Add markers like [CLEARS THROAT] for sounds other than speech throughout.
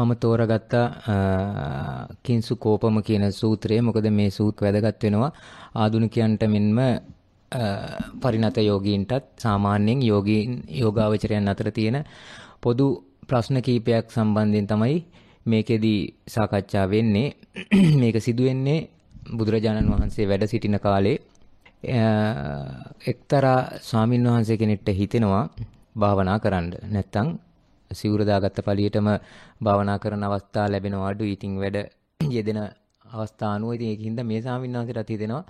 මම තෝරගත්ත කින්සු කෝපම කියන සූත්‍රය. මොකද මේ සූත් වැදගත් වෙනවා. ආදුනිකයන්ට මෙන්ම පරිණත යෝගීන්ටත් සාමාන්‍යයෙන් යෝගීන් යෝගාවචරයන් අතර තියෙන පොදු ප්‍රශ්න කීපයක් සම්බන්ධයෙන් තමයි මේකෙදී සාකච්ඡා වෙන්නේ. [CLEARS THROAT] මේක සිදුවෙන්නේ බුදුරජාණන් වහන්සේ වැඩ සිටින කාලේ. එක්තරා ස්වාමින් වහන්සේ කෙනෙක්ට හිතෙනවා භාවනා කරන්න. නැත්තම් සිවුර දාගත්ත පළියටම භාවනා කරන අවස්ථා ලැබෙනවා අඩු. ඉතින් වැඩ [CLEARS THROAT] යෙදෙන අවස්ථා අනුව ඉතින් ඒකින්ද මේ ස්වාමින් වහන්සේට හිතෙනවා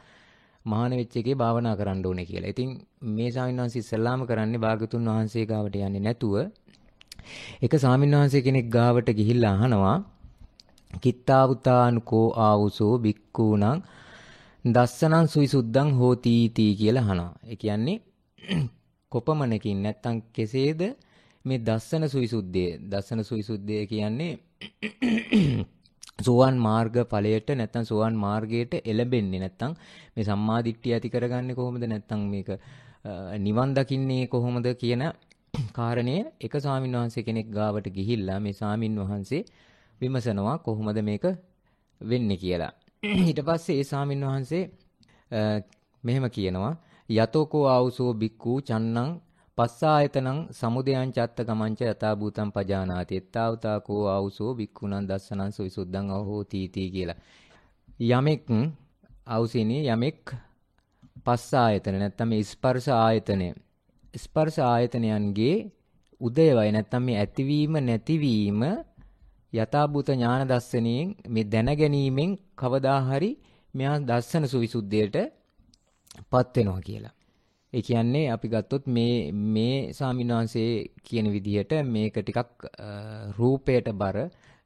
මහාන වෙච්ච එකේ භාවනා කරන්න ඕනේ කියලා. ඉතින් මේ ස්වාමින් වහන්සේ ඉස්සල්ලාම කරන්නේ භාගතුන් වහන්සේ ගාවට යන්නේ නැතුව එක ස්වාමින් වහන්සේ කෙනෙක් ගාවට ගිහිල්ලා අහනවා කිත්තාවුතානුකෝ ආවුසෝ බික්කූණං දස්සනං සුවිසුද්ධං හෝති තී කියලා අහනවා. ඒ කියන්නේ [CLEARS THROAT] කොපමණකින් නැත්තම් කෙසේද මේ දස්සන සුවිසුද්ධිය දස්සන සුවිසුද්ධිය කියන්නේ සෝවන් මාර්ග ඵලයට නැත්තම් සෝවන් මාර්ගයට එළඹෙන්නේ නැත්තම් මේ සම්මාදිට්ඨිය ඇති කරගන්නේ කොහොමද නැත්තම් මේක නිවන් දකින්නේ කොහොමද කියන කාරණය එක ස්වාමින් වහන්සේ කෙනෙක් ගාවට ගිහිල්ලා මේ ස්වාමින් වහන්සේ විමසනවා කොහොමද මේක වෙන්නේ කියලා. ඊට පස්සේ ඒ ස්වාමින් වහන්සේ මෙහෙම කියනවා යතෝකෝ ආවුසෝ බික්කු චන්නං පස්සායතනං සමුදයං චත්ත ගමංච යතා භූතං පජානාති එත්තාවතා කෝ ආවුසෝ බික්කුණං දස්සනං සවිසුද්ධං අහෝති තී කියලා. යමෙක් අවසිනේ යමෙක් පස්ස ආයතන නැත්නම් මේ ස්පර්ශ ආයතනය ස්පර්ශ ආයතනයන්ගේ උදේවය නැත්නම් මේ ඇතිවීම නැතිවීම යථාභූත ඥාන දර්ශනයෙන් මේ දැන ගැනීමෙන් කවදා හරි මෙයා දර්ශන සුවිසුද්ධියට පත් වෙනවා කියලා. ඒ කියන්නේ අපි ගත්තොත් මේ මේ ස්වාමින්වහන්සේ කියන විදිහට මේක ටිකක් රූපයට බර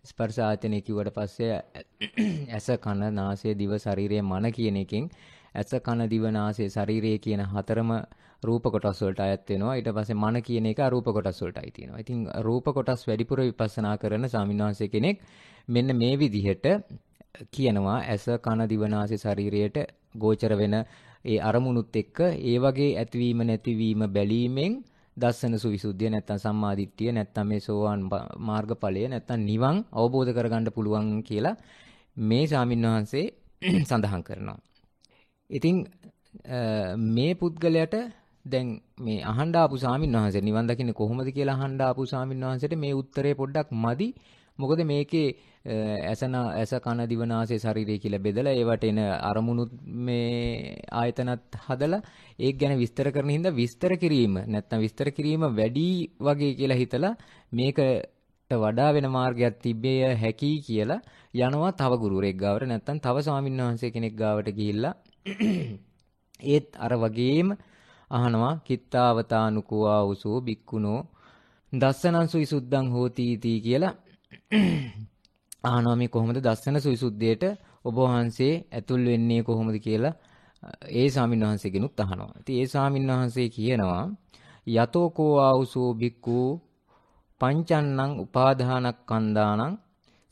ස්පර්ශ ආයතනෙ කිව්වට පස්සේ [CLEARS THROAT] ඇස කන නාසය දිව ශරීරය මන කියන එකෙන් ඇස කන දිව නාසය ශරීරය කියන හතරම රූප කොටස් වලට අයත් වෙනවා ඊට පස්සේ මන කියන එක අරූප කොටස් වලටයි තියෙනවා. ඉතින් රූප කොටස් වැඩිපුර විපස්සනා කරන ස්වාමින්වහන්සේ කෙනෙක් මෙන්න මේ විදිහට කියනවා ඇස කන දිව නාසය ශරීරයට ගෝචර වෙන ඒ අරමුණුත් එක්ක ඒ වගේ ඇතිවීම නැතිවීම බැලීමෙන් දස්සන සුවිසුද්ධිය නැත්තම් සම්මාදිට්ඨිය නැත්තම් මේ සෝවාන් මාර්ගඵලය නැත්තම් නිවන් අවබෝධ කරගන්න පුළුවන් කියලා මේ ස්වාමින්වහන්සේ [CLEARS THROAT] සඳහන් කරනවා. ඉතින් මේ පුද්ගලයාට දැන් මේ අහන්න ආපු ස්වාමින්වහන්සේ නිවන් දකින්නේ කොහොමද කියලා අහන්න ආපු ස්වාමින්වහන්සේට මේ උත්තරේ පොඩ්ඩක් මදි. මොකද මේකේ ඇසන ඇස කන දිවනාසය ශරීරය කියලා බෙදලා ඒවට එන අරමුණු මේ ආයතනත් හදලා ඒක ගැන විස්තර කරන හින්දා විස්තර කිරීම නැත්තම් විස්තර කිරීම වැඩි වගේ කියලා හිතලා මේකට වඩා වෙන මාර්ගයක් තිබේ හැකි කියලා යනවා තව ගුරුවරයෙක් ගාවට. නැත්තම් තව ස්වාමින්වහන්සේ කෙනෙක් ගාවට ගිහිල්ලා [CLEARS THROAT] ඒත් අර වගේම අහනවා කිත්තාවතානුකෝ ආවුසෝ බික්කුණෝ දස්සනං සුවිසුද්ධං හෝති තී කියලා. [CLEARS THROAT] අහනවා මේ කොහොමද දස්සන සුවිසුද්ධියට ඔබ වහන්සේ ඇතුල් වෙන්නේ කොහොමද කියලා ඒ ස්වාමීන් වහන්සේගෙනුත් අහනවා. ඉතින් ඒ ස්වාමීන් වහන්සේ කියනවා යතෝ කෝ ආවුසෝ බික්කු පංචන්නං උපාදානක්ඛන්දානං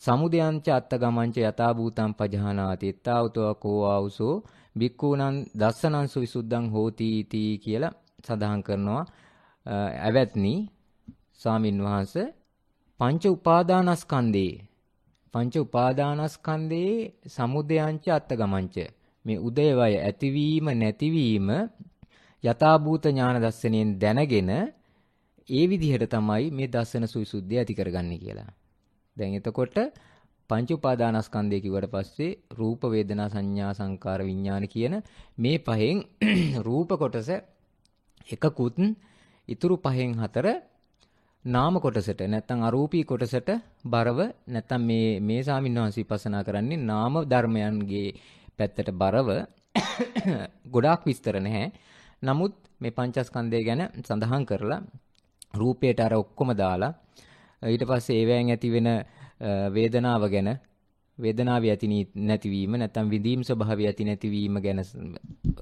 සමුදයංච අත්තගමංච යතා භූතං පජහනාති ත්තාවතෝ කෝ ආවුසෝ බික්කූණං දස්සනං සුවිසුද්ධං හෝති තී කියලා සඳහන් කරනවා. ඇවැත්නි ස්වාමින් වහන්සේ පංච උපාදානස්කන්ධේ පංච උපාදානස්කන්ධේ සමුදයංච අත්තගමංච මේ උදේවය ඇතිවීම නැතිවීම යථාභූත ඥාන දර්ශනයෙන් දැනගෙන ඒ විදිහට තමයි මේ දර්ශන සුවිසුද්ධිය ඇති කරගන්නේ කියලා. දැන් එතකොට පංච උපාදානස්කන්ධය කිව්වට පස්සේ රූප වේදනා සංඥා සංකාර විඥාන කියන මේ පහෙන් [CLEARS THROAT] රූප කොටස එකකුත් ඉතුරු පහෙන් හතර නාම කොටසට නැත්නම් අරූපී කොටසට බරව නැත්නම් මේ මේ සාමින්වහන්සේ විපස්සනා කරන්නේ නාම ධර්මයන්ගේ පැත්තට බරව [COUGHS] ගොඩාක් විස්තර නැහැ. නමුත් මේ පංචස්කන්ධය ගැන සඳහන් කරලා රූපයට අර ඔක්කොම දාලා ඊට පස්සේ ඒවැයෙන් ඇති වෙන වේදනාව ගැන වේදනාවේ ඇති නැතිවීම නැත්නම් විඳීම් ස්වභාවය ඇති නැතිවීම ගැන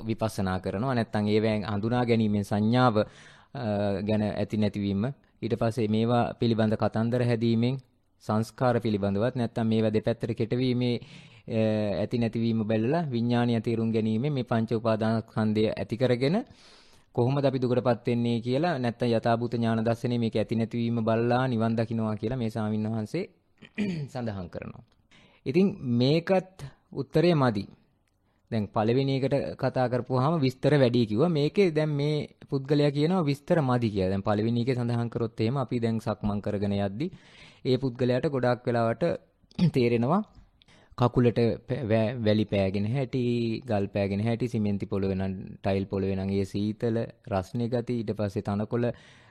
විපස්සනා කරනවා නැත්නම් ඒවැයෙන් හඳුනා ගැනීමෙන් සංඥාව ගැන ඇති නැතිවීම ඊට පස්සේ මේවා පිළිබඳ කතන්දර හැදීමෙන් සංස්කාර පිළිබඳවත් නැත්නම් මේවා දෙපැත්තට කෙටවීමේ ඇති නැතිවීම බැලලා විඥානීය තීරුම් ගැනීම මේ පංච උපාදානස්කන්ධය ඇති කරගෙන කොහොමද අපි දුකටපත් වෙන්නේ කියලා නැත්නම් යථාභූත ඥාන දර්ශනේ මේක ඇති නැතිවීම බලලා නිවන් දකින්නවා කියලා මේ ස්වාමීන් වහන්සේ සඳහන් කරනවා. ඉතින් මේකත් උත්තරේ මදි. දැන් පළවෙනි එකට කතා කරපුවාම විස්තර වැඩි කිව්වා. මේකේ දැන් මේ පුද්ගලයා කියනවා විස්තර මදි කියලා. දැන් පළවෙනි එකේ සඳහන් කරොත් එහෙම අපි දැන් සක්මන් කරගෙන යද්දි ඒ පුද්ගලයාට ගොඩාක් වෙලාවට [CLEARS THROAT] තේරෙනවා කකුලට වැලි පෑගෙන හැටි, ගල් පෑගෙන හැටි, සිමෙන්ති පොළවේ නම් ටයිල් පොළවේ නම් ඒ සීතල රස්නේ ගති, ඊට පස්සේ තනකොළ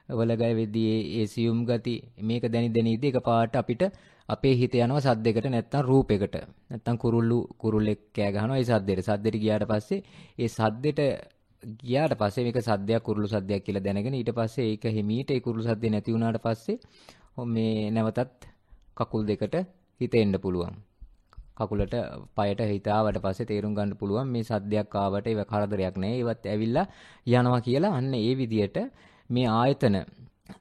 වල ගය වෙද්දී ඒ සියුම් ගති මේක දැනි දැනි ඉදී එකපාරට අපිට අපේ හිත යනවා සද්දයකට නැත්තම් රූපයකට. නැත්තම් කුරුල්ලු කුරුල්ලෙක් කෑ ගහනවා ඒ සද්දෙට. සද්දෙට ගියාට පස්සේ ඒ සද්දෙට ගියාට පස්සේ මේක සද්දයක් කුරුළු සද්දයක් කියලා දැනගෙන ඊට පස්සේ ඒක හිමීට ඒ කුරුළු සද්දේ නැති වුණාට පස්සේ මේ නැවතත් කකුල් දෙකට හිත එන්න පුළුවන්. කකුලට පයට හිත ආවට පස්සේ තේරුම් ගන්න පුළුවන් මේ සද්දයක් ආවට ඒක කරදරයක් නෑ. ඒවත් ඇවිල්ලා යනවා කියලා අන්න ඒ විදියට මේ ආයතන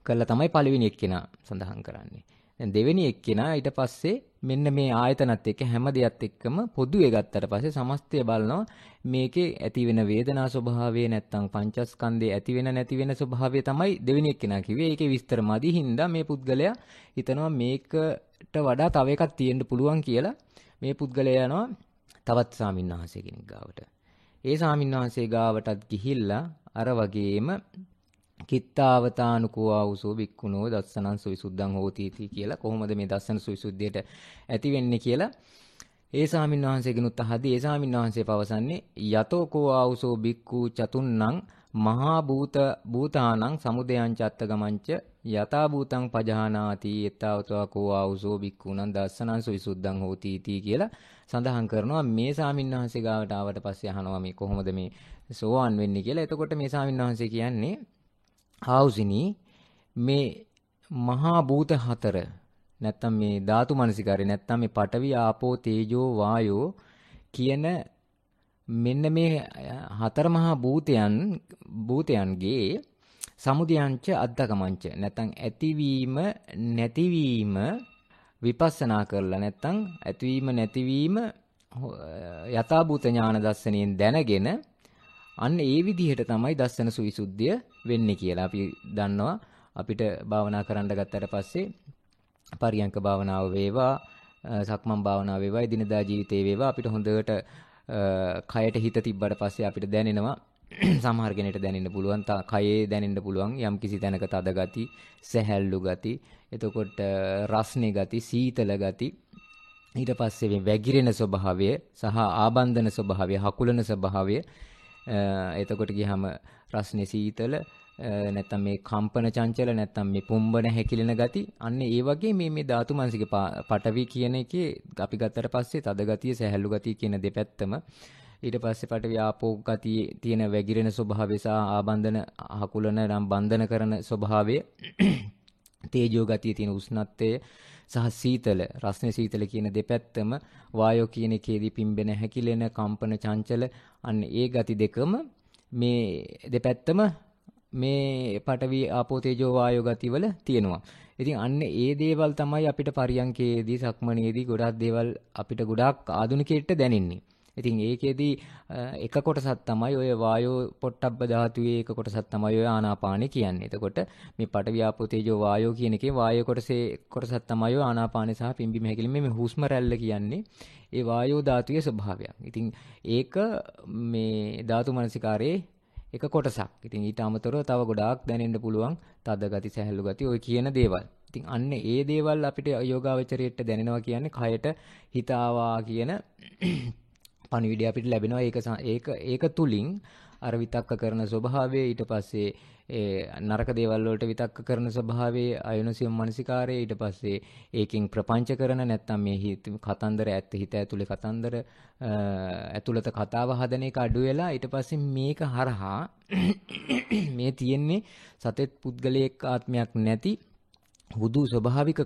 කළා තමයි පළවෙනි එක්කෙනා සඳහන් කරන්නේ. දැන් දෙවෙනි එක්කෙනා ඊට පස්සේ මෙන්න මේ ආයතනත් එක්ක හැම දෙයත් එක්කම පොදුවේ ගත්තට පස්සේ සමස්තය බලනවා මේකේ ඇති වෙන වේදනා ස්වභාවය නැත්තම් පංචස්කන්ධයේ ඇති වෙන නැති වෙන ස්වභාවය තමයි දෙවෙනි එක්කෙනා කිව්වේ. ඒකේ විස්තර මදි හින්දා මේ පුද්ගලයා හිතනවා මේකට වඩා තව එකක් තියෙන්න පුළුවන් කියලා මේ පුද්ගලයා යනවා තවත් සාමින්වහන්සේ කෙනෙක් ගාවට. ඒ සාමින්වහන්සේ ගාවටත් ගිහිල්ලා අර වගේම කිත්තාවතානුකෝ ආවුසෝ බික්කුණෝ දස්සනං සවිසුද්ධං හෝති කියලා කොහොමද මේ දස්සන සවිසුද්ධියට ඇති වෙන්නේ කියලා ඒ සාමින් වහන්සේගෙනුත් අහදී ඒ සාමින් වහන්සේ පවසන්නේ යතෝ කෝ ආවුසෝ බික්කු චතුන්නං මහා භූත භූතානං සමුදයං චත්ත ගමංච යතා භූතං පජානාති යතාවතවා කෝ ආවුසෝ බික්කුණං දස්සනං සවිසුද්ධං හෝති කියලා සඳහන් කරනවා මේ සාමින් වහන්සේ ගාවට ආවට පස්සේ අහනවා මේ කොහොමද මේ සෝවන් වෙන්නේ කියලා. එතකොට මේ සාමින් වහන්සේ කියන්නේ ආවුසිනි මේ මහා භූත හතර නැත්තම් මේ ධාතු මනසිකාරය නැත්තම් මේ පඨවි ආපෝ තේජෝ වායෝ කියන මෙන්න මේ හතර මහා භූතයන් භූතයන්ගේ සමුදයන්ච අද්දකමංච නැත්තම් ඇතිවීම නැතිවීම විපස්සනා කරලා නැත්තම් ඇතිවීම නැතිවීම යථාභූත ඥාන දර්ශනයෙන් දැනගෙන අන්න ඒ විදිහට තමයි දස්සන සුවිසුද්ධිය වෙන්නේ කියලා. අපි දන්නවා. අපිට භාවනා කරන්න ගත්තට පස්සේ පරියංක භාවනාව වේවා සක්මන් භාවනාව වේවා එදිනදා ජීවිතේ වේවා. අපිට හොඳට කයට හිත තිබ්බට පස්සේ අපිට දැනෙනවා [CLEARS THROAT] සමහර කෙනෙක්ට දැනෙන්න පුළුවන්. කයේ දැනෙන්න පුළුවන්. යම් කිසි තැනක තද ගති, සැහැල්ලු ගති, එතකොට රස්නේ ගති, සීතල ගති ඊට පස්සේ මේ වැగిරෙන ස්වභාවය සහ ආබන්ධන ස්වභාවය, හකුලන ස්වභාවය එතකොට ගියාම රස්නේ සීතල නැත්තම් මේ කම්පන චංචල නැත්තම් මේ පුම්බන හැකිලෙන ගති අන්න ඒ වගේ මේ මේ ධාතු මනසික පටවි කියන එකේ අපි ගත්තට පස්සේ තද ගතිය සහැල්ලු ගතිය කියන දෙපැත්තම. ඊට පස්සේ පටවි ආපෝ ගතියේ තියෙන වැగిරෙන ස්වභාවය සහ ආබන්ධන හකුලන නම් බන්ධන කරන ස්වභාවය [CLEARS THROAT] තේජෝ ගතියේ තියෙන උෂ්ණත්වය සහ සීතල රස්නේ සීතල කියන දෙපැත්තම වායෝ කියන එකේදී පිම්බෙන හැකිලෙන කම්පන චංචල අන්න ඒ ගති දෙකම මේ දෙපැත්තම මේ පටවි ආපෝ තේජෝ වායෝ ගතිවල තියෙනවා. ඉතින් අන්න ඒ දේවල් තමයි අපිට පරියන්කේදී සක්මණේදී ගොඩාක් දේවල් අපිට ගොඩාක් ආධුනිකයෙක්ට දැනෙන්නේ. ඉතින් ඒකෙදී එක කොටසක් තමයි ඔය වායෝ පොට්ටබ්බ ධාතුවේ එක කොටසක් තමයි ඔය ආනාපානෙ කියන්නේ. එතකොට මේ පඨවි ආපෝ තේජෝ වායෝ කියන එකේ වායෝ කොටසේ කොටසක් තමයි ඔය ආනාපානෙ සහ පිම්බි මෙහෙකලින් මේ හුස්ම රැල්ල කියන්නේ. ඒ වායෝ ධාතුවේ ස්වභාවයක්. ඉතින් ඒක මේ ධාතු මනසිකාරයේ එක කොටසක්. ඉතින් ඊට අමතරව තව ගොඩාක් දැනෙන්න පුළුවන් තද ගති, සැහැල්ලු ගති ඔය කියන දේවල්. ඉතින් අන්න ඒ දේවල් අපිට යෝගාවචරයට දැනෙනවා කියන්නේ කයට හිත කියන පණිවිඩය අපිට ලැබෙනවා. ඒක ඒක ඒක තුලින් අර විතක්ක කරන ස්වභාවය ඊට පස්සේ ඒ නරක දේවල් වලට විතක්ක කරන ස්වභාවයේ අයොනසියම් මනසිකාරය ඊට පස්සේ ඒකෙන් ප්‍රපංච කරන නැත්තම් මේ හිත කතන්දර ඇත්ත හිත ඇතුලේ කතන්දර ඇතුළත කතාව හදන එක අඩු වෙලා ඊට පස්සේ මේක හරහා [COUGHS] මේ තියෙන්නේ සතෙත් පුද්ගලයෙක් ආත්මයක් නැති හුදු ස්වභාවික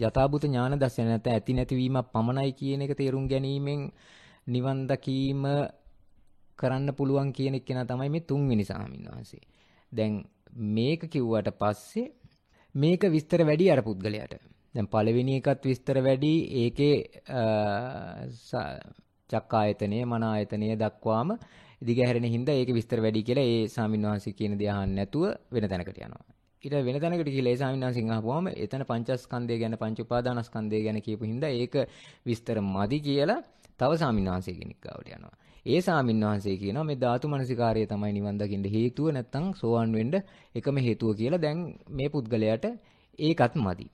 යථාභූත ඥාන දර්ශන නැත්නම් ඇති නැතිවීමක් පමණයි කියන එක තේරුම් ගැනීමෙන් නිවන් දකීම කරන්න පුළුවන් කියන එක්කෙනා තමයි මේ තුන්වෙනි සාමින් වහන්සේ. දැන් මේක කිව්වට පස්සේ මේක විස්තර වැඩි අර පුද්ගලයාට. දැන් පළවෙනි එකත් විස්තර වැඩි ඒකේ චක්කායතනය මන ආයතනය දක්වාම දිගහැරෙන හින්දා ඒක විස්තර වැඩි කියලා ඒ සාමින් වහන්සේ කියන දේ අහන්න නැතුව වෙන තැනකට යනවා. ඊට වෙන තැනකට ගිහලා ඒ ස්වාමීන් වහන්සේගෙන් අහපුවාම එතන පංචස්කන්ධය ගැන පංච උපාදානස්කන්ධය ගැන කියපු හින්දා ඒක විස්තර මදි කියලා තව ස්වාමීන් වහන්සේ කෙනෙක් ගාවට යනවා. ඒ ස්වාමීන් වහන්සේ කියනවා මේ ධාතු මනසිකාරය තමයි නිවන් දකින්න හේතුව නැත්තම් සෝවන් වෙන්න එකම හේතුව කියලා දැන් මේ පුද්ගලයාට ඒකත් මදි.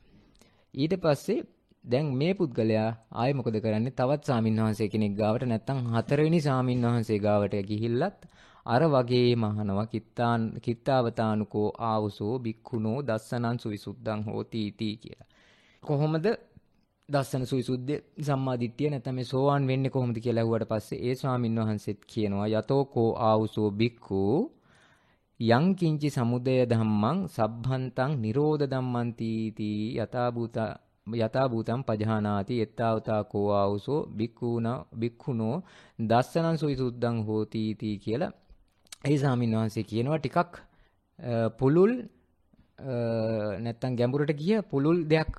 ඊට පස්සේ දැන් මේ පුද්ගලයා ආයෙ මොකද කරන්නේ? තවත් ස්වාමීන් වහන්සේ කෙනෙක් ගාවට නැත්තම් හතරවෙනි ස්වාමීන් වහන්සේ ගාවට ගිහිල්ලත් අර වගේ මහනවා කිත්තාන් කිත්තාවතානුකෝ ආවුසෝ බික්ඛුනෝ දස්සනං සුවිසුද්ධං හෝති इति කියලා. කොහොමද දස්සන සුවිසුද්ධ සම්මාධිට්‍යය නැතම සෝවාන් වෙන්න කොහොමද කියලා ඇහුවට පස්සේ ඒ ස්වාමින් වහන්සේත් කියනවා යතෝ කෝ ආවුසෝ බික්ඛු යං කිංචි සමුදය ධම්මං සබ්බන්තං නිරෝධ ධම්මං තීති යථාභූත යථාභූතං පජහානාති එත්තාවතා කෝ ආවුසෝ බික්ඛුන බික්ඛුනෝ දස්සනං සුවිසුද්ධං හෝති තී කියලා ඒ ස්වාමින් වහන්සේ කියනවා. ටිකක් පුලුල් නැත්තම් ගැඹුරට ගිය පුලුල් දෙයක්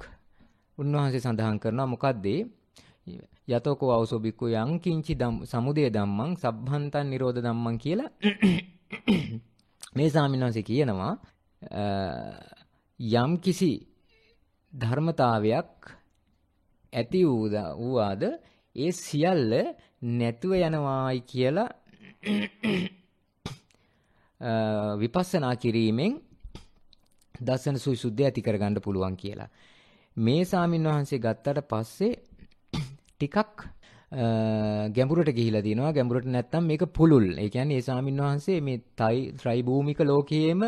උන්වහන්සේ සඳහන් කරනවා මොකද්ද යතෝකෝ අවසෝ බික්කු යං කිංචි සමුදය ධම්මං සබ්බන්තං නිරෝධ ධම්මං කියලා මේ ස්වාමීන් වහන්සේ කියනවා යම් කිසි ධර්මතාවයක් ඇති වූවාද ඒ සියල්ල නැතුව යනවායි කියලා විපස්සනා කිරීමෙන් දසන සුවිසුද්ධිය ඇති කරගන්න පුළුවන් කියලා. මේ සාමින් වහන්සේ ගත්තට පස්සේ [CLEARS THROAT] ටිකක් ගැඹුරට ගිහිලා දිනවා ගැඹුරට නැත්තම් මේක පුළුල්. ඒ කියන්නේ ඒ සාමින් වහන්සේ මේ ත්‍රි භූමික ලෝකයේම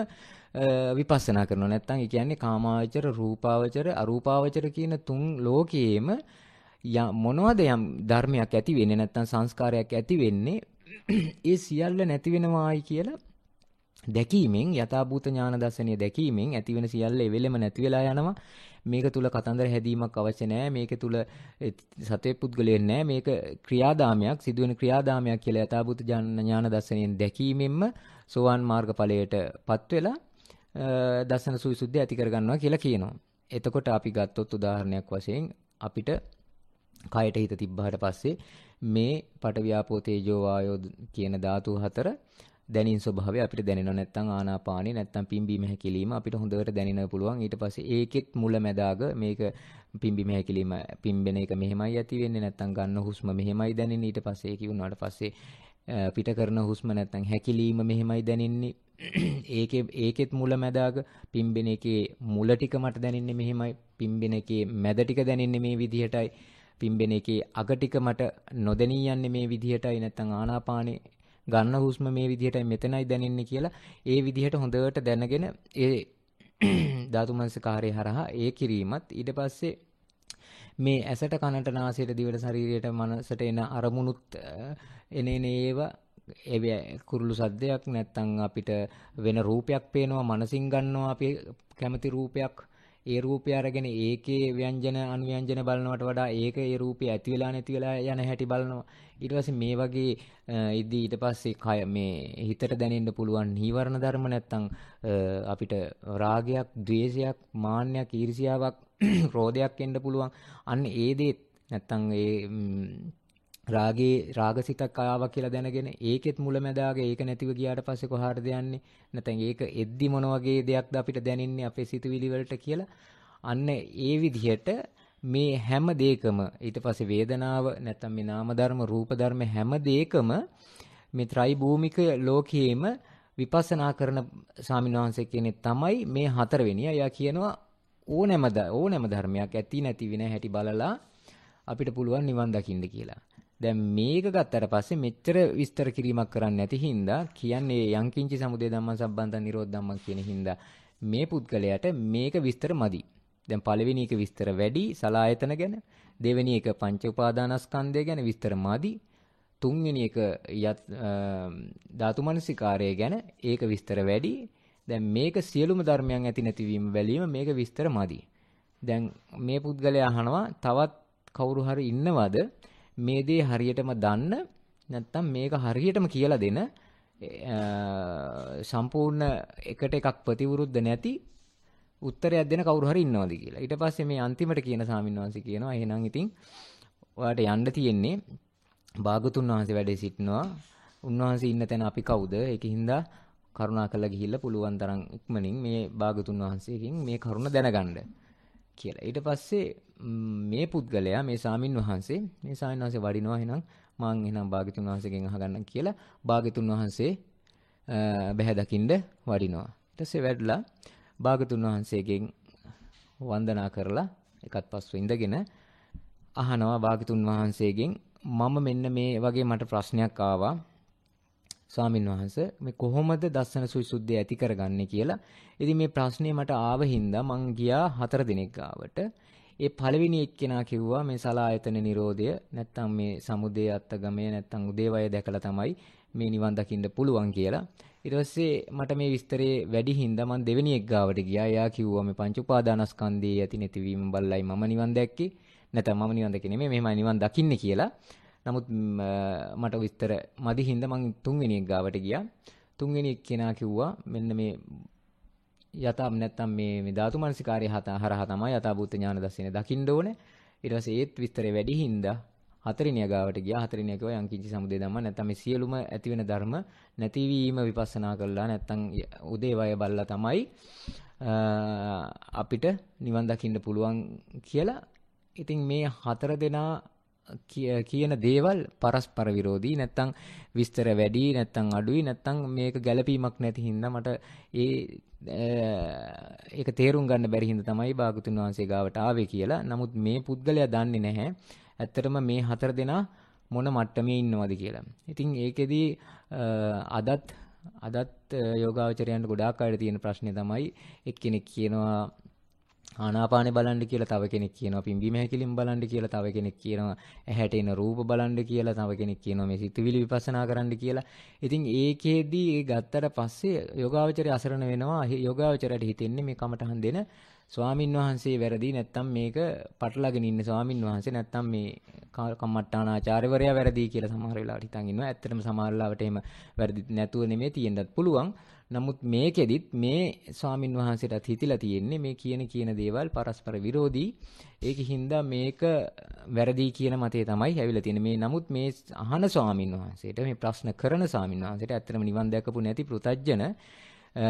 විපස්සනා කරනවා. නැත්තම් ඒ කියන්නේ කාමාවචර, රූපාවචර, අරූපාවචර කියන තුන් ලෝකයේම මොනවද යම් ධර්මයක් ඇති වෙන්නේ නැත්තම් සංස්කාරයක් ඇති වෙන්නේ [CLEARS THROAT] ඒ සියල්ල නැති වෙනවායි කියලා දැකීමෙන් යථාභූත ඥාන දර්ශනය දැකීමෙන් ඇතිවෙන සියල්ල එවෙලෙම නැති වෙලා යනවා. මේක තුල කතන්දර හැදීමක් අවශ්‍ය නැහැ මේක තුල සතේ පුද්ගලයෙක් නැහැ මේක ක්‍රියාදාමයක් සිදුවෙන ක්‍රියාදාමයක් කියලා යථාභූත ඥාන දර්ශනයෙන් දැකීමෙන්ම සෝවාන් මාර්ගඵලයටපත් වෙලා දර්ශන සුවිසුද්ධිය ඇති කරගන්නවා කියලා කියනවා. එතකොට අපි ගත්තොත් උදාහරණයක් වශයෙන් අපිට කයට හිත තිබ්බහට පස්සේ මේ පටවියාපෝ තේජෝ වායෝ කියන ධාතු හතර දැනින් ස්වභාවය අපිට දැනෙනවා නැත්නම් ආනාපානෙ නැත්නම් පිම්බීම හැකිලිම අපිට හොඳට දැනෙන්න පුළුවන්. ඊට පස්සේ ඒකෙත් මුල මැදාග මේක පිම්බීම හැකිලිම පිම්බෙන එක මෙහෙමයි ඇති වෙන්නේ නැත්නම් ගන්න හුස්ම මෙහෙමයි දැනෙන්නේ. ඊට පස්සේ ඒක වුණාට පස්සේ පිට කරන හුස්ම නැත්නම් හැකිලිම මෙහෙමයි දැනෙන්නේ. [CLEARS THROAT] ඒකේ ඒකෙත් මුල මැදාග පිම්බෙන එකේ මුල ටික මට දැනෙන්නේ මෙහෙමයි. පිම්බෙන එකේ මැද ටික දැනෙන්නේ මේ විදිහටයි. පිම්බෙන එකේ අග ටික මට නොදැනී යන්නේ මේ විදිහටයි. නැත්නම් ආනාපානේ ගන්න හුස්ම මේ විදිහටයි මෙතනයි දැනෙන්නේ කියලා ඒ විදිහට හොඳට දැනගෙන ඒ [CLEARS THROAT] ධාතු මනසකාරය හරහා ඒ කිරීමත් ඊට පස්සේ මේ ඇසට කනට නාසයට දිවට ශරීරයට මනසට එන අරමුණුත් එනේන ඒවා ඒ කුරුළු සද්දයක් නැත්තම් අපිට වෙන රූපයක් පේනවා මනසින් ගන්නවා අපි කැමති රූපයක් ඒ රූපය අරගෙන ඒකේ ව්‍යංජන අනුව්‍යංජන බලනවට වඩා ඒක ඒ රූපය ඇති වෙලා නැති වෙලා යන හැටි බලනවා ඊට පස්සේ මේ වගේ ඉදී ඊට පස්සේ කය මේ හිතට දැනෙන්න පුළුවන් නීවරණ ධර්ම නැත්තම් අපිට රාගයක්, ద్వේෂයක්, මාන්නයක්, ඊර්ෂියාවක්, ක්‍රෝධයක් [CLEARS THROAT] එන්න පුළුවන්. අන්න ඒ දේත් නැත්තම් ඒ රාගේ රාගසිතක් ආවා කියලා දැනගෙන ඒකෙත් මුලැමැදාගේ ඒක නැතිව ගියාට පස්සේ කොහාටද යන්නේ නැත්නම් ඒක එද්දි මොන වගේ දෙයක්ද අපිට දැනෙන්නේ අපේ සිතුවිලි වලට කියලා අන්න ඒ විදිහට මේ හැම දෙයකම ඊට පස්සේ වේදනාව නැත්නම් මේ නාම ධර්ම රූප ධර්ම හැම දෙයකම මේ ත්‍රි භූමික ලෝකයේම විපස්සනා කරන ස්වාමින්වහන්සේ කෙනෙක් තමයි මේ හතරවෙනි. එයා කියනවා ඕනෑම ඕනෑම ධර්මයක් ඇති නැති වෙන හැටි බලලා අපිට පුළුවන් නිවන් දකින්න කියලා. දැන් මේක ගත්තට පස්සේ මෙච්චර විස්තර කිරීමක් කරන්නේ නැති හින්දා කියන්නේ යංකින්චි සමුදය ධම්ම සම්බන්ධ නිරෝධ ධම්ම කියන හින්දා මේ පුද්ගලයාට මේක විස්තර මදි. දැන් පළවෙනි එක විස්තර වැඩි සලායතන ගැන, දෙවෙනි එක පංච උපාදානස්කන්ධය ගැන විස්තර මදි. තුන්වෙනි එක ධාතු මනසිකාරය ගැන ඒක විස්තර වැඩි. දැන් මේක සියලුම ධර්මයන් ඇති නැතිවීම බැලීම මේක විස්තර මදි. දැන් මේ පුද්ගලයා අහනවා තවත් කවුරු හරි ඉන්නවද මේ දේ හරියටම දන්න නැත්නම් මේක හරියටම කියලා දෙන සම්පූර්ණ එකට එකක් ප්‍රතිවිරුද්ධ නැති උත්තරයක් දෙන කවුරු හරි ඉන්නවද කියලා. ඊට පස්සේ මේ අන්තිමට කියන සාමින්වංශي කියනවා එහෙනම් ඉතින් ඔයාලට යන්න තියෙන්නේ භාගතුන් වහන්සේ වැඩේ සිටිනවා. උන්වහන්සේ ඉන්න තැන අපි කවුද? ඒකින්ද කරුණාකරලා ගිහිල්ලා පුළුවන් තරම් ඉක්මනින් මේ භාගතුන් වහන්සේගෙන් මේ කරුණ දැනගන්න කියලා. ඊට පස්සේ මේ පුද්ගලයා මේ සාමින් වහන්සේ මේ සාමින් වහන්සේ වඩිනවා එහෙනම් මං එහෙනම් භාගතුන් වහන්සේගෙන් අහගන්නම් කියලා භාගතුන් වහන්සේ බැහැ දකින්න වඩිනවා. ඊට පස්සේ වැඩලා භාගතුන් වහන්සේගෙන් වන්දනා කරලා එකත් පස්සෙ ඉඳගෙන අහනවා භාගතුන් වහන්සේගෙන් මම මෙන්න මේ වගේ මට ප්‍රශ්නයක් ආවා ස්වාමින් වහන්සේ මේ කොහොමද දස්සන සුවිසුද්ධිය ඇති කරගන්නේ කියලා. ඉතින් මේ ප්‍රශ්නේ මට ආව හින්දා මං ගියා හතර දිනක් ගාවට. ඒ පළවෙනි එක්කෙනා කිව්වා මේ සලායතන නිරෝධය නැත්තම් මේ සමුදය අත්තගමය නැත්තම් උදේවය දැකලා තමයි මේ නිවන් දකින්න පුළුවන් කියලා. ඊට පස්සේ මට මේ විස්තරේ වැඩි හින්දා මං දෙවෙනි එක් ගාවට ගියා. එයා කිව්වා මේ පංච උපාදානස්කන්ධයේ ඇති නැතිවීම බල්ලයි මම නිවන් දැක්කේ. නැත්නම් මම නිවන් දැකේ නෙමෙයි මෙහෙමයි නිවන් දකින්නේ කියලා. නමුත් මට විස්තර මදි හින්දා මං තුන්වෙනි එක ගාවට ගියා. තුන්වෙනි කෙනා කිව්වා මෙන්න මේ යථා නැත්තම් මේ මේ ධාතු මනසිකාරය හරහා තමයි යථාභූත ඥාන දර්ශනය දකින්න ඕනේ. ඊට පස්සේ ඒත් විස්තරේ වැඩි හින්දා හතරිනිය ගාවට ගියා. හතරිනිය කිව්වා යංකින්චි සමුදය ධම්ම නැත්තම් මේ සියලුම ඇති වෙන ධර්ම නැතිවීම විපස්සනා කළා නැත්තම් උදේවය බල්ලා තමයි අපිට නිවන් දකින්න පුළුවන් කියලා. ඉතින් මේ හතර දෙනා කියන දේවල් පරස්පර විරෝධී නැත්තම් විස්තර වැඩි නැත්තම් අඩුයි නැත්තම් මේක ගැළපීමක් නැති හින්දා මට ඒ ඒක තේරුම් ගන්න බැරි හින්දා තමයි භාගතුන් වහන්සේ ගාවට ආවේ කියලා. නමුත් මේ පුද්ගලයා දන්නේ නැහැ. ඇත්තටම මේ හතර දෙනා මොන මට්ටමේ ඉන්නවද කියලා. ඉතින් ඒකෙදි අදත් අදත් යෝගාවචරයන්ට ගොඩාක් අයට තියෙන ප්‍රශ්නේ තමයි එක්කෙනෙක් කියනවා ආනාපානේ බලන්න කියලා තව කෙනෙක් කියනවා පිම්බීම හැකිලිම් බලන්න කියලා තව කෙනෙක් කියනවා ඇහැට එන රූප බලන්න කියලා තව කෙනෙක් කියනවා මේ සිතුවිලි විපස්සනා කරන්න කියලා. ඉතින් ඒකෙදී ඒ ගත්තට පස්සේ යෝගාවචරය අසරණ වෙනවා. යෝගාවචරයට හිතෙන්නේ මේ කමටහන් දෙන ස්වාමින් වහන්සේ වැරදි නැත්තම් මේක පටලගෙන ඉන්න ස්වාමින් වහන්සේ නැත්තම් මේ කම්මට්ටානාචාර්යවරයා වැරදි කියලා සමහර වෙලාවට හිතන් ඉන්නවා. ඇත්තටම සමහර වෙලාවට එහෙම වැරදි නැතුව නෙමෙයි තියෙන්නත් පුළුවන්. නමුත් මේකෙදිත් මේ ස්වාමින් වහන්සේටත් හිතිලා තියෙන්නේ මේ කියන කියන දේවල් පරස්පර විරෝධී. ඒකින්ද මේක වැරදි කියන මතය තමයි ඇවිල්ලා තියෙන්නේ. මේ නමුත් මේ අහන ස්වාමින් වහන්සේට මේ ප්‍රශ්න කරන ස්වාමින් වහන්සේට ඇත්තටම නිවන් දැකපු නැති පෘතජ්ජන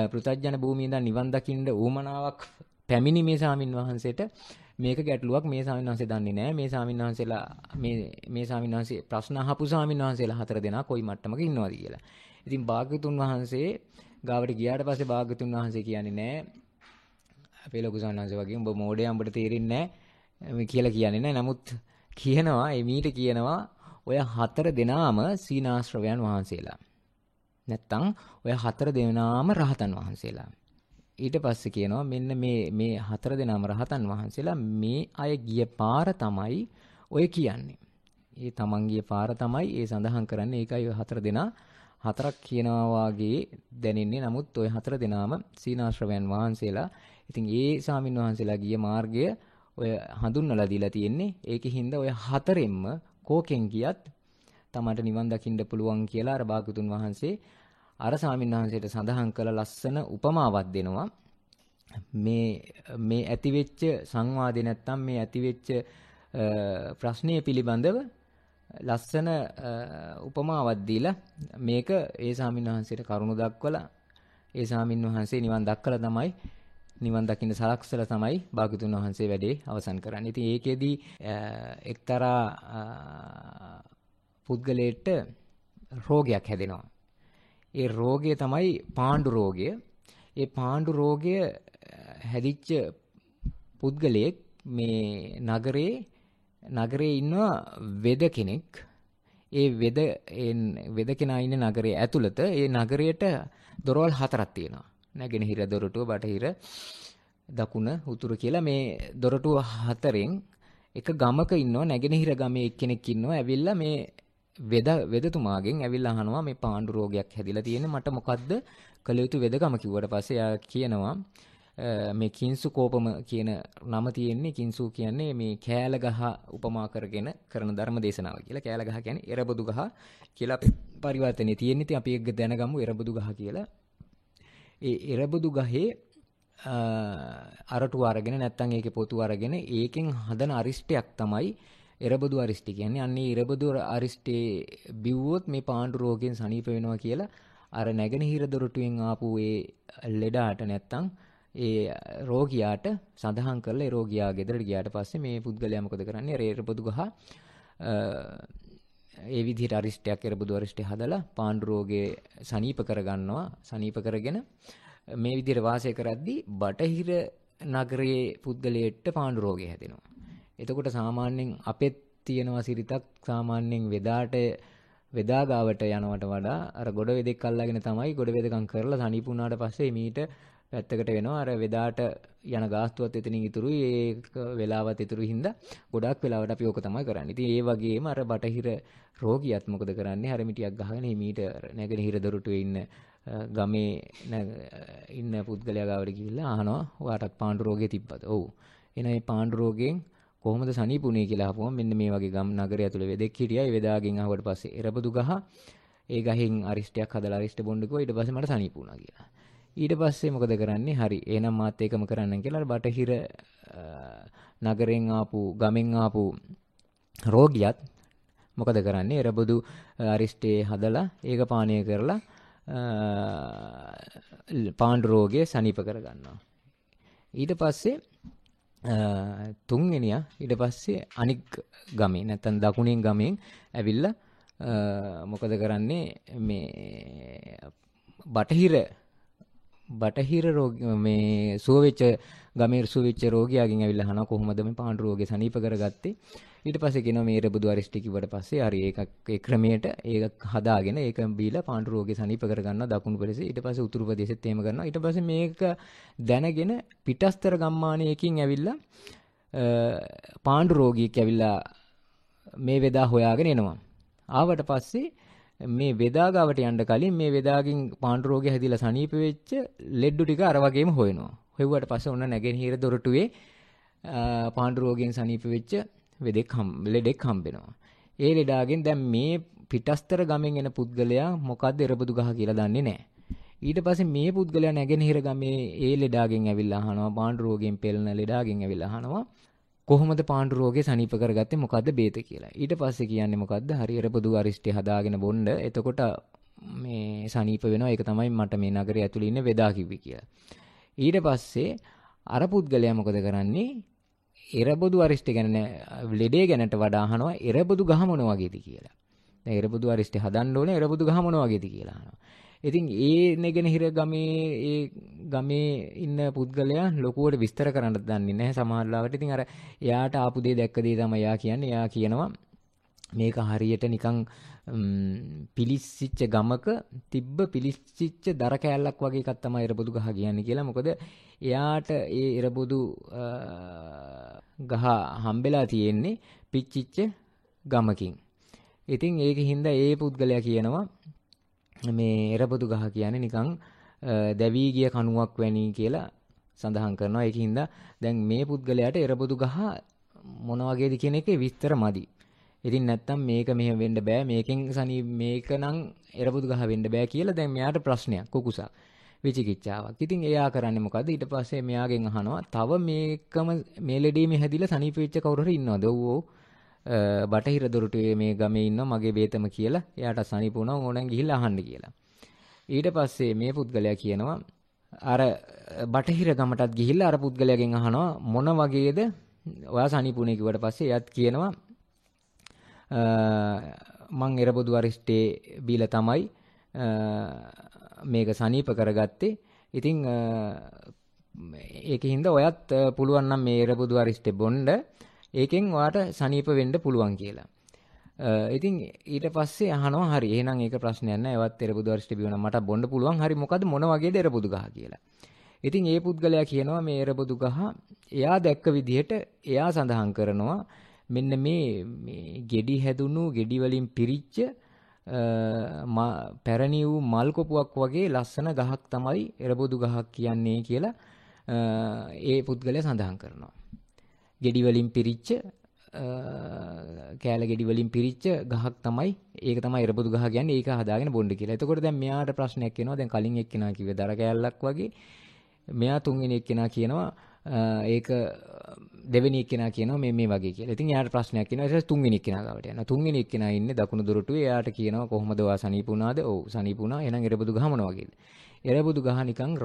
පෘතජ්ජන භූමියේ ඉඳන් නිවන් දකින්න ඌමනාවක් පැමිණි මේ සාමින් වහන්සේට මේක ගැටලුවක් මේ සාමින් වහන්සේ දන්නේ නැහැ. මේ සාමින් වහන්සේලා මේ මේ සාමින් වහන්සේ ප්‍රශ්න අහපු සාමින් වහන්සේලා හතර දෙනා කොයි මට්ටමක ඉන්නවද කියලා. ඉතින් භාග්‍යතුන් වහන්සේ ගාවට ගියාට පස්සේ භාග්‍යතුන් වහන්සේ කියන්නේ නැහැ. අපේ ලොකු සාමින් වගේ උඹ මෝඩේ උඹට තේරෙන්නේ නැහැ කියලා කියන්නේ නැහැ. නමුත් කියනවා එමීට කියනවා ඔය හතර දෙනාම සීනාශ්‍රවයන් වහන්සේලා. නැත්තම් ඔය හතර දෙනාම රහතන් වහන්සේලා. ඊට පස්සේ කියනවා මෙන්න මේ මේ හතර දෙනාම රහතන් වහන්සේලා මේ අය ගිය පාර තමයි ඔය කියන්නේ. ඒ තමන් ගිය පාර තමයි ඒ සඳහන් කරන්නේ. ඒකයි ඔය හතර දෙනා හතරක් කියනවා වාගේ දැනෙන්නේ. නමුත් ඔය හතර දෙනාම සීනාශ්‍රවයන් වහන්සේලා. ඉතින් ඒ ස්වාමින් වහන්සේලා ගිය මාර්ගය ඔය හඳුන්වලා දීලා තියෙන්නේ. ඒකෙහිඳ ඔය හතරෙන්ම කෝකෙන් ගියත් තමන්ට නිවන් දකින්න පුළුවන් කියලා අර භාගතුන් වහන්සේ අර ස්වාමීන් වහන්සේට සඳහන් කළ ලස්සන උපමාවක් දෙනවා. මේ මේ ඇතිවෙච්ච සංවාදේ නැත්තම් මේ ඇතිවෙච්ච ප්‍රශ්නය පිළිබඳව ලස්සන උපමාවක් දීලා මේක ඒ ස්වාමීන් වහන්සේට කරුණ දක්වලා ඒ ස්වාමීන් වහන්සේ නිවන් දක්කලා තමයි නිවන් දකින්න සලක්සලා තමයි භාගතුන් වහන්සේ වැඩේ අවසන් කරන්නේ. ඉතින් ඒකෙදි එක්තරා පුද්ගලයෙක්ට රෝගයක් හැදෙනවා. ඒ රෝගය තමයි පාණ්ඩු රෝගය. ඒ පාණ්ඩු රෝගය හැදිච්ච පුද්ගලයෙක් මේ නගරේ නගරේ ඉන්න වෙද කෙනෙක් ඒ වෙද වෙද කෙනා ඉන්න නගරයේ ඇතුළත ඒ නගරයට දොරවල් හතරක් තියෙනවා. නැගෙනහිර දොරටුව, බටහිර, දකුණ, උතුර කියලා මේ දොරටුව හතරෙන් එක ගමක ඉන්නවා නැගෙනහිර ගමේ එක්කෙනෙක් ඉන්නවා. ඇවිල්ලා මේ වෙද වෙදතුමාගෙන් ඇවිල්ලා අහනවා මේ පාණ්ඩු රෝගයක් හැදිලා තියෙන්නේ මට මොකද්ද කළ යුතු වෙදකම කිව්වට පස්සේ එයා කියනවා මේ කිංසු කෝපම කියන නම තියෙන්නේ කිංසු කියන්නේ මේ කෑල ගහ උපමා කරගෙන කරන ධර්ම දේශනාව කියලා. කෑල ගහ කියන්නේ එරබදු ගහ කියලා අපි පරිවර්තනයේ තියෙන්නේ. ඉතින් අපි ඒක දැනගමු එරබදු ගහ කියලා. ඒ එරබදු ගහේ අරටු අරගෙන නැත්තම් ඒකේ පොතු අරගෙන ඒකෙන් හදන අරිෂ්ටයක් තමයි එරබදු අරිෂ්ටි කියන්නේ අන්නේ එරබදු අරිෂ්ටේ බිව්වොත් මේ පාණ්ඩු රෝගයෙන් සනීප වෙනවා කියලා අර නැගෙනහිර දොරටුවෙන් ආපු ඒ ලෙඩාට නැත්තම් ඒ රෝගියාට සඳහන් කරලා ඒ රෝගියා ගෙදරට ගියාට පස්සේ මේ පුද්ගලයා මොකද කරන්නේ? අර එරපොදු ගහ ඒ විදිහට අරිෂ්ටයක් එරබුදු අරිෂ්ටය හදලා පාණ්ඩු රෝගේ සනීප කරගන්නවා. සනීප කරගෙන මේ විදිහට වාසය කරද්දී බටහිර නගරයේ පුද්ගලයෙක්ට පාණ්ඩු රෝගය හැදෙනවා. එතකොට සාමාන්‍යයෙන් අපෙත් තියෙනවා සිරිතක් සාමාන්‍යයෙන් වෙදාට වෙදා ගාවට යනවට වඩා අර ගොඩ වෙදෙක් අල්ලගෙන තමයි ගොඩ වෙදකම් කරලා සනීප වුණාට පස්සේ මීට පැත්තකට වෙනවා අර වෙදාට යන ගාස්තුවත් එතනින් ඉතුරුයි ඒක වෙලාවත් ඉතුරු හින්දා ගොඩක් වෙලාවට අපි ඕක තමයි කරන්නේ. ඉතින් ඒ වගේම අර බටහිර රෝගියත් මොකද කරන්නේ? හැරමිටියක් ගහගෙන හිමීට නැගෙනහිර දොරටුවේ ඉන්න ගමේ ඉන්න පුද්ගලයා ගාවට ගිහිල්ලා අහනවා ඔයාටත් පාණ්ඩු රෝගය තිබ්බද? ඔව්. එහෙනම් මේ පාණ්ඩු රෝගයෙන් කොහොමද සනීපුනේ කියලා අහපුවම මෙන්න මේ වගේ ගම් නගරය ඇතුලේ වෙදෙක් හිටියා. ඒ වෙදාගෙන් අහුවට පස්සේ එරබදු ගහ ඒ ගහෙන් අරිෂ්ටයක් හදලා අරිෂ්ට බොන්න කිව්වා. ඊට පස්සේ මට සනීපුණා කියලා. ඊට පස්සේ මොකද කරන්නේ? හරි. එහෙනම් මාත් ඒකම කරන්නම් කියලා බටහිර නගරෙන් ආපු ගමෙන් ආපු රෝගියත් මොකද කරන්නේ? එරබදු අරිෂ්ටේ හදලා ඒක පානය කරලා පාණ්ඩු රෝගය සනීප කරගන්නවා. ඊට පස්සේ තුන්වෙනියා ඊට පස්සේ අනික් ගමේ නැත්තම් දකුණෙන් ගමෙන් ඇවිල්ලා මොකද කරන්නේ මේ බටහිර බටහිර රෝග මේ සුව වෙච්ච ගමේ සුව වෙච්ච රෝගියාගෙන් ඇවිල්ලා අහනවා කොහොමද මේ පාණ්ඩු රෝගේ සනීප කරගත්තේ? ඊට පස්සේ කියනවා මේ රබුදු අරිෂ්ටි කිව්වට පස්සේ හරි ඒක ඒ ක්‍රමයට ඒක හදාගෙන ඒක බීලා පාණ්ඩු රෝගේ සනීප කරගන්නවා දකුණු ප්‍රදේශේ ඊට පස්සේ උතුරු ප්‍රදේශෙත් එහෙම කරනවා. ඊට පස්සේ මේක දැනගෙන පිටස්තර ගම්මානයකින් ඇවිල්ලා පාණ්ඩු රෝගියෙක් ඇවිල්ලා මේ වෙදා හොයාගෙන එනවා. ආවට පස්සේ මේ වෙදා ගාවට යන්න කලින් මේ වෙදාගෙන් පාණ්ඩු රෝගය හැදිලා සනීප වෙච්ච ලෙඩ්ඩු ටික අර වගේම හොයනවා. හොයුවට පස්සේ ඔන්න නැගෙනහිර දොරටුවේ පාණ්ඩු රෝගයෙන් සනීප වෙච්ච වෙදෙක් හම් ලෙඩෙක් හම්බෙනවා. ඒ ලෙඩාගෙන් දැන් මේ පිටස්තර ගමෙන් එන පුද්ගලයා මොකද්ද එරබුදු ගහ කියලා දන්නේ නැහැ. ඊට පස්සේ මේ පුද්ගලයා නැගෙනහිර ගමේ ඒ ලෙඩාගෙන් ඇවිල්ලා අහනවා පාණ්ඩු රෝගයෙන් පෙළෙන ලෙඩාගෙන් ඇවිල්ලා අහනවා කොහොමද පාණ්ඩු රෝගේ සනීප කරගත්තේ මොකද්ද බේත කියලා. ඊට පස්සේ කියන්නේ මොකද්ද? හරි එරපොදු අරිෂ්ටි හදාගෙන බොන්න. එතකොට මේ සනීප වෙනවා. ඒක තමයි මට මේ නගරය ඇතුළේ ඉන්න වෙදා කිව්වේ කියලා. ඊට පස්සේ අර පුද්ගලයා මොකද කරන්නේ? එරබොදු අරිෂ්ටි ගැන ලෙඩේ ගැනට වඩා අහනවා එරබොදු ගහ මොන වගේද කියලා. දැන් එරබොදු අරිෂ්ටි හදන්න ඕනේ එරබොදු ගහ මොන වගේද කියලා අහනවා. ඉතින් ඒ නෙගෙනහිර ගමේ ඒ ගමේ ඉන්න පුද්ගලයා ලොකුවට විස්තර කරන්න දන්නේ නැහැ සමහරවිට. ඉතින් අර එයාට ආපු දේ දැක්ක දේ තමයි එයා කියන්නේ. එයා කියනවා මේක හරියට නිකන් පිලිස්සිච්ච ගමක තිබ්බ පිලිස්සිච්ච දර කෑල්ලක් වගේ එකක් තමයි එරබුදු ගහ කියන්නේ කියලා. මොකද එයාට ඒ එරබුදු ගහ හම්බෙලා තියෙන්නේ පිච්චිච්ච ගමකින්. ඉතින් ඒකින්ද ඒ පුද්ගලයා කියනවා මේ එරබුදු ගහ කියන්නේ නිකන් දැවී ගිය කණුවක් වැනි කියලා සඳහන් කරනවා. ඒකින්ද දැන් මේ පුද්ගලයාට එරබුදු ගහ මොන වගේද කියන එකේ විස්තර මදි. ඉතින් නැත්තම් මේක මෙහෙම වෙන්න බෑ මේකෙන් සනී මේක නම් එරබුදු ගහ වෙන්න බෑ කියලා දැන් මෙයාට ප්‍රශ්නයක් කුකුසක් විචිකිච්ඡාවක්. ඉතින් එයා කරන්නේ මොකද්ද? ඊට පස්සේ මෙයාගෙන් අහනවා තව මේකම මේ ලෙඩේ මේ හැදිලා සනීප වෙච්ච කවුරු හරි ඉන්නවද? ඔව් බටහිර දොරටුවේ මේ ගමේ ඉන්නවා මගේ බේතම කියලා. එයාට සනීප වුණා ඕනෙන් ගිහිල්ලා අහන්න කියලා. ඊට පස්සේ මේ පුද්ගලයා කියනවා අර බටහිර ගමටත් ගිහිල්ලා අර පුද්ගලයාගෙන් අහනවා මොන වගේද ඔයා සනීපුනේ කිව්වට පස්සේ එයාත් කියනවා මං එරබොදු අරිෂ්ටේ බීලා තමයි මේක සනීප කරගත්තේ. ඉතින් ඒකින්ද ඔයත් පුළුවන් නම් මේ එරබොදු අරිෂ්ටේ බොන්න ඒකෙන් ඔයාට සනීප වෙන්න පුළුවන් කියලා. ඉතින් ඊට පස්සේ අහනවා හරි එහෙනම් ඒක ප්‍රශ්නයක් නෑ. ඒවත් එරබුදු අරිෂ්ටි බිවන මට බොන්න පුළුවන්. හරි මොකද මොන වගේද එරබුදු ගහ කියලා. ඉතින් ඒ පුද්ගලයා කියනවා මේ එරබුදු ගහ එයා දැක්ක විදිහට එයා සඳහන් කරනවා මෙන්න මේ මේ ගෙඩි හැදුණු ගෙඩි වලින් පිරිච්ච පැරණි වූ මල් කොපුවක් වගේ ලස්සන ගහක් තමයි එරබුදු ගහක් කියන්නේ කියලා ඒ පුද්ගලයා සඳහන් කරනවා. ගෙඩි වලින් පිරිච්ච කෑල ගෙඩි වලින් පිරිච්ච ගහක් තමයි ඒක තමයි එරබුදු ගහ කියන්නේ ඒක හදාගෙන බොන්න කියලා. එතකොට දැන් මෙයාට ප්‍රශ්නයක් එනවා. දැන් කලින් එක්කෙනා කිව්වේ දර කෑල්ලක් වගේ. මෙයා තුන්වෙනි එක්කෙනා කියනවා ඒක දෙවෙනි එක්කෙනා කියනවා මේ මේ වගේ කියලා. ඉතින් එයාට ප්‍රශ්නයක් කියනවා. ඊට පස්සේ තුන්වෙනි එක්කෙනා ගාවට යනවා. තුන්වෙනි එක්කෙනා ඉන්නේ දකුණු දොරටුවේ. එයාට කියනවා කොහොමද ඔයා සනීප වුණාද? ඔව් සනීප වුණා. එහෙනම් එරබුදු ගහ මොනවා වගේද? එරබුදු ගහ නිකන්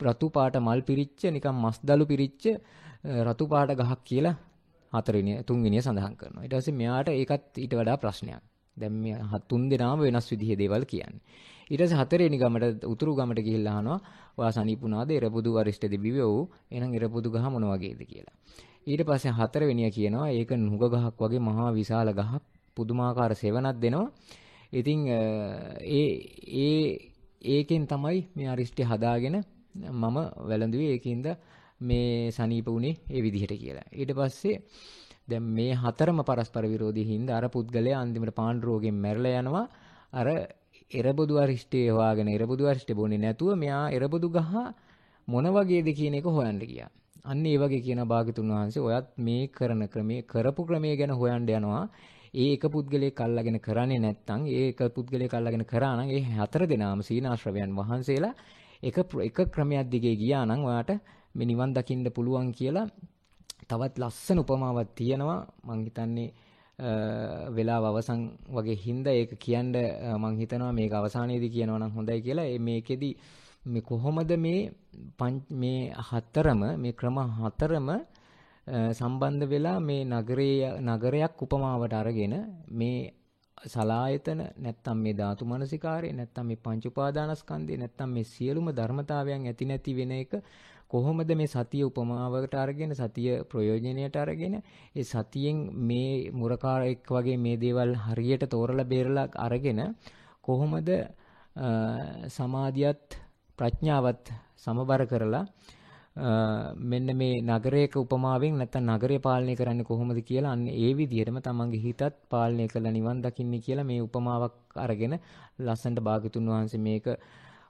රතු පාට මල් පිරිච්ච නිකන් මස්දලු පිරිච්ච රතු පාට ගහක් කියලා හතරවෙනි තුන්වෙනිය සඳහන් කරනවා. ඊට පස්සේ මෙයාට ඒකත් ඊට වඩා ප්‍රශ්නයක්. දැන් මේ තුන් දෙනාම වෙනස් විදිහේ දේවල් කියන්නේ. ඊට පස්සේ හතරවෙනි ගමට උතුරු ගමට ගිහිල්ලා අහනවා ඔයා සනීපුණාද එරබුදු වරිෂ්ඨ දෙවියෝ එහෙනම් එරබුදු ගහ මොන වගේද කියලා. ඊට පස්සේ හතරවෙනිය කියනවා ඒක නුග ගහක් වගේ මහා විශාල ගහක් පුදුමාකාර සෙවණක් දෙනවා. ඉතින් ඒ ඒ ඒකෙන් තමයි මේ අරිෂ්ඨය හදාගෙන මම වැළඳුවේ ඒකින්ද මේ සනීප වුණේ ඒ විදිහට කියලා. ඊට පස්සේ දැන් මේ හතරම පරස්පර විරෝධී හින්දා අර පුද්ගලයා අන්තිමට පාණ්ඩු රෝගයෙන් මැරලා යනවා. අර එරබුදු අරිෂ්ටේ හොයාගෙන එරබුදු අරිෂ්ටේ බොන්නේ නැතුව මෙයා එරබුදු ගහ මොන වගේද කියන එක හොයන්න ගියා. අන්න ඒ වගේ කියන භාගතුන් වහන්සේ ඔයත් මේ කරන ක්‍රමයේ කරපු ක්‍රමයේ ගැන හොයන්න යනවා. ඒ එක පුද්ගලයෙක් අල්ලගෙන කරන්නේ නැත්නම් ඒ එක පුද්ගලයෙක් අල්ලගෙන කරා නම් ඒ හතර දෙනාම සීනාශ්‍රවයන් වහන්සේලා එක එක ක්‍රමයක් දිගේ ගියා නම් ඔයාට මේ නිවන් දකින්න පුළුවන් කියලා තවත් ලස්සන උපමාවක් තියෙනවා. මං හිතන්නේ වෙලාව අවසන් වගේ හින්දා ඒක කියන්න මං හිතනවා මේක අවසානයේදී කියනවා නම් හොඳයි කියලා. මේකෙදි මේ කොහොමද මේ මේ හතරම මේ ක්‍රම හතරම සම්බන්ධ වෙලා මේ නගරයේ නගරයක් උපමාවට අරගෙන මේ සලායතන නැත්තම් මේ ධාතු මනසිකාරය නැත්තම් මේ පංච උපාදානස්කන්ධය නැත්තම් මේ සියලුම ධර්මතාවයන් ඇති නැති වෙන එක කොහොමද මේ සතිය උපමාවකට අරගෙන සතිය ප්‍රයෝජනයට අරගෙන ඒ සතියෙන් මේ මුරකාරෙක් වගේ මේ දේවල් හරියට තෝරලා බේරලා අරගෙන කොහොමද සමාධියත් ප්‍රඥාවත් සමබර කරලා මෙන්න මේ නගරයක උපමාවෙන් නැත්නම් නගරය පාලනය කරන්නේ කොහොමද කියලා අන්න ඒ විදිහටම තමන්ගේ හිතත් පාලනය කරලා නිවන් දකින්නේ කියලා මේ උපමාවක් අරගෙන ලස්සනට භාගතුන් වහන්සේ මේක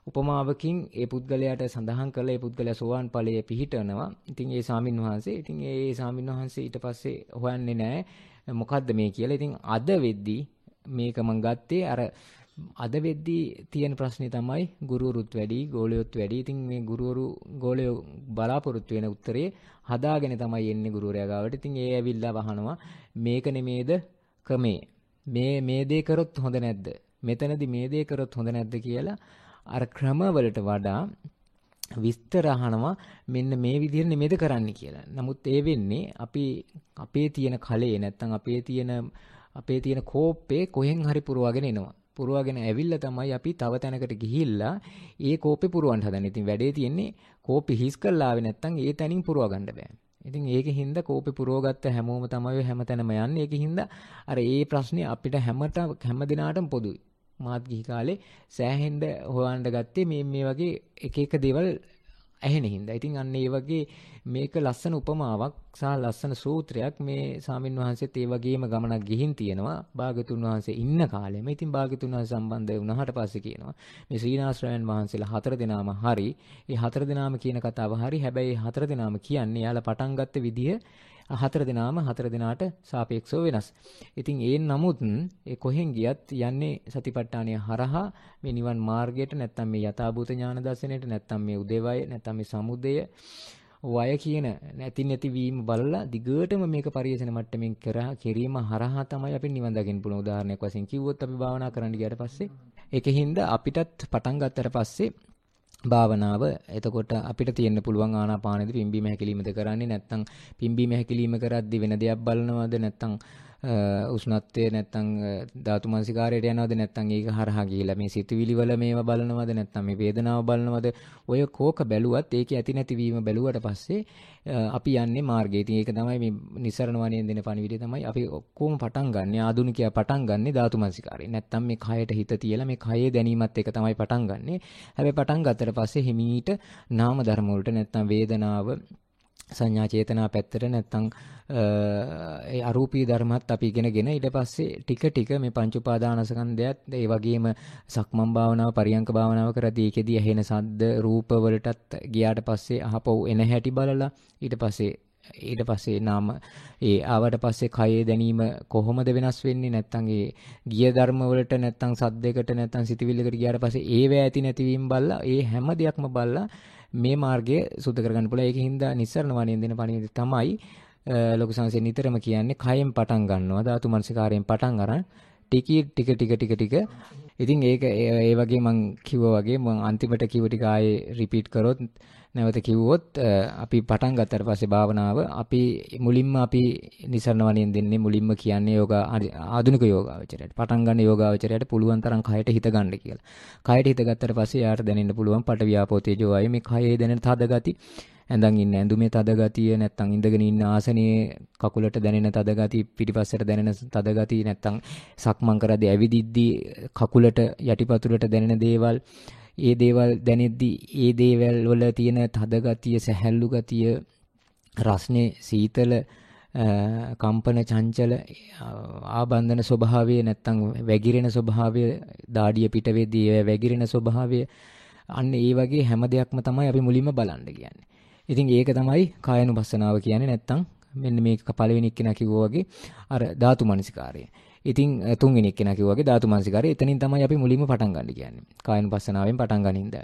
උපමාවකින් ඒ පුද්ගලයාට සඳහන් කළ ඒ පුද්ගලයා සෝවාන් ඵලයේ පිහිටනවා. ඉතින් ඒ සාමින් වහන්සේ ඉතින් ඒ සාමින් වහන්සේ ඊට පස්සේ හොයන්නේ නැහැ මොකද්ද මේ කියලා. ඉතින් අද වෙද්දී මේක මම ගත්තේ අර අද වෙද්දී තියෙන ප්‍රශ්නේ තමයි ගුරුවරුත් වැඩි, ගෝලියොත් වැඩි. ඉතින් මේ ගුරුවරු ගෝලියෝ බලාපොරොත්තු වෙන උත්තරේ හදාගෙන තමයි එන්නේ ගුරුවරයා ගාවට. ඉතින් ඒ ඇවිල්ලා වහනවා මේක නෙමේද ක්‍රමේ. මේ මේ දේ කරොත් හොඳ නැද්ද? මෙතනදි මේ දේ කරොත් හොඳ නැද්ද කියලා අර ක්‍රමවලට වඩා විස්තර අහනවා මෙන්න මේ විදිහට නෙමෙයිද කරන්න කියලා. නමුත් ඒ වෙන්නේ අපි අපේ තියෙන කලේ නැත්තම් අපේ තියෙන අපේ තියෙන කෝප්පේ කොහෙන් හරි පුරවගෙන එනවා. පුරවගෙන ඇවිල්ලා තමයි අපි තව තැනකට ගිහිල්ලා ඒ කෝපේ පුරවන්න හදන්නේ. ඉතින් වැඩේ තියෙන්නේ කෝපේ හිස් කරලා ආවේ නැත්තම් ඒ තැනින් පුරව ගන්න බෑ. ඉතින් ඒකෙහිඳ කෝපේ පුරවගත්ත හැමෝම තමයි හැමතැනම යන්නේ. ඒකෙහිඳ අර ඒ ප්‍රශ්නේ අපිට හැමත හැම දිනාටම පොදුයි. මාත් ගිහි කාලේ සෑහෙන්න හොයන්න ගත්තේ මේ මේ වගේ එක එක දේවල් ඇහෙන හින්දා. ඉතින් අන්න ඒ වගේ මේක ලස්සන උපමාවක් සහ ලස්සන සූත්‍රයක් මේ සාමින් වහන්සේත් ඒ වගේම ගමනක් ගිහින් තියෙනවා. භාගතුන් වහන්සේ ඉන්න කාලෙම. ඉතින් භාගතුන් වහන්සේ සම්බන්ධ වුණාට පස්සේ කියනවා මේ සීනාශ්‍රයන් වහන්සේලා හතර දෙනාම හරි. ඒ හතර දෙනාම කියන කතාව හරි. හැබැයි හතර දෙනාම කියන්නේ යාලා පටන් ගත්ත විදිය හතර දෙනාම හතර දෙනාට සාපේක්ෂව වෙනස්. ඉතින් ඒ නමුත් ඒ කොහෙන් ගියත් යන්නේ සතිපට්ඨානය හරහා මේ නිවන් මාර්ගයට නැත්තම් මේ යථාභූත ඥාන දර්ශනයට නැත්තම් මේ උදේවය නැත්තම් මේ සමුදය වය කියන නැති නැති වීම බලලා දිගටම මේක පරිේශන මට්ටමින් කරා කිරීම හරහා තමයි අපි නිවන් දකින්න පුළුවන්. උදාහරණයක් වශයෙන් කිව්වොත් අපි භාවනා කරන්න ගියාට පස්සේ ඒකින්ද අපිටත් පටන් ගත්තට පස්සේ භාවනාව එතකොට අපිට තියෙන්න පුළුවන් ආනාපානෙද පිම්බීම හැකිලීමද කරන්නේ නැත්නම් පිම්බීම හැකිලීම කරද්දි වෙන දෙයක් බලනවද නැත්නම් උෂ්ණත්වය නැත්නම් ධාතු මනසිකාරයට යනවද නැත්නම් ඒක හරහා ගිහිලා මේ සිතුවිලි වල මේවා බලනවද නැත්නම් මේ වේදනාව බලනවද ඔය කෝක බැලුවත් ඒකේ ඇති නැති වීම බැලුවට පස්සේ අපි යන්නේ මාර්ගයේ. ඉතින් ඒක තමයි මේ නිසරණ වණයෙන් දෙන පණිවිඩය තමයි අපි ඔක්කොම පටන් ගන්න. ආදුනිකයා පටන් ගන්නේ ධාතු මනසිකාරය. නැත්නම් මේ කයට හිත තියලා මේ කයේ දැනීමත් එක තමයි පටන් ගන්නෙ. හැබැයි පටන් ගත්තට පස්සේ හිමීට නාම ධර්ම වලට නැත්නම් වේදනාව සංඥා චේතනා පැත්තට නැත්තම් ඒ අරූපී ධර්මත් අපි ඉගෙනගෙන ඊට පස්සේ ටික ටික මේ පංච උපාදානස්කන්ධයත් ඒ වගේම සක්මන් භාවනාව පරියංක භාවනාව කරද්දී ඒකෙදී ඇහෙන සද්ද රූප වලටත් ගියාට පස්සේ අහපව් එන හැටි බලලා ඊට පස්සේ ඊට පස්සේ නාම ඒ ආවට පස්සේ කයේ දැනීම කොහොමද වෙනස් වෙන්නේ? නැත්නම් ඒ ගිය ධර්ම වලට නැත්නම් සද්දයකට නැත්නම් සිතවිල්ලකට ගියාට පස්සේ ඒව ඇති නැතිවීම බලලා ඒ හැම දෙයක්ම බලලා මේ මාර්ගය සුද්ධ කරගන්න පුළුවන්. ඒකින්ද නිස්සරණ වණෙන් දෙන පණිවිඩය තමයි ලොකු සංසේ නිතරම කියන්නේ කයෙන් පටන් ගන්නවා ධාතු මනසිකාරයෙන් පටන් අරන් ටික ටික ටික ටික ටික ඉතින් ඒක ඒ වගේ මං කිව්වා වගේ මං අන්තිමට කිව්ව ටික ආයේ රිපීට් කරොත් නැවත කිව්වොත් අපි පටන් ගත්තට පස්සේ භාවනාව අපි මුලින්ම අපි නිසරණ වණෙන් දෙන්නේ මුලින්ම කියන්නේ යෝගා ආධුනික යෝගාවචරයට පටන් ගන්න යෝගාවචරයට පුළුවන් තරම් කයට හිත ගන්න කියලා. කයට හිත ගත්තට පස්සේ යාට දැනෙන්න පුළුවන් පට ව්‍යාපෝ තේජෝ ආයේ මේ කයේ දැනෙන තද ගති ඇඳන් ඉන්න ඇඳුමේ තද ගතිය නැත්තම් ඉඳගෙන ඉන්න ආසනයේ කකුලට දැනෙන තද ගතිය පිටිපස්සට දැනෙන තද ගතිය නැත්තම් සක්මන් කරද්දී ඇවිදිද්දී කකුලට යටිපතුලට දැනෙන දේවල් ඒ දේවල් දැනෙද්දී ඒ දේවල් වල තියෙන තද ගතිය සැහැල්ලු ගතිය රස්නේ සීතල කම්පන චංචල ආබන්ධන ස්වභාවය නැත්තම් වැగిරෙන ස්වභාවය දාඩිය පිට වෙද්දී වැగిරෙන ස්වභාවය අන්න ඒ වගේ හැම දෙයක්ම තමයි අපි මුලින්ම බලන්න කියන්නේ. ඉතින් ඒක තමයි කායනුපස්සනාව කියන්නේ නැත්තම් මෙන්න මේක පළවෙනි එක්කෙනා කිව්වා වගේ අර ධාතු මනසිකාරය. ඉතින් තුන්වෙනි එක්කෙනා කිව්වා වගේ ධාතු මනසිකාරය එතනින් තමයි අපි මුලින්ම පටන් ගන්න කියන්නේ. කායනුපස්සනාවෙන් පටන් ගනින්ද.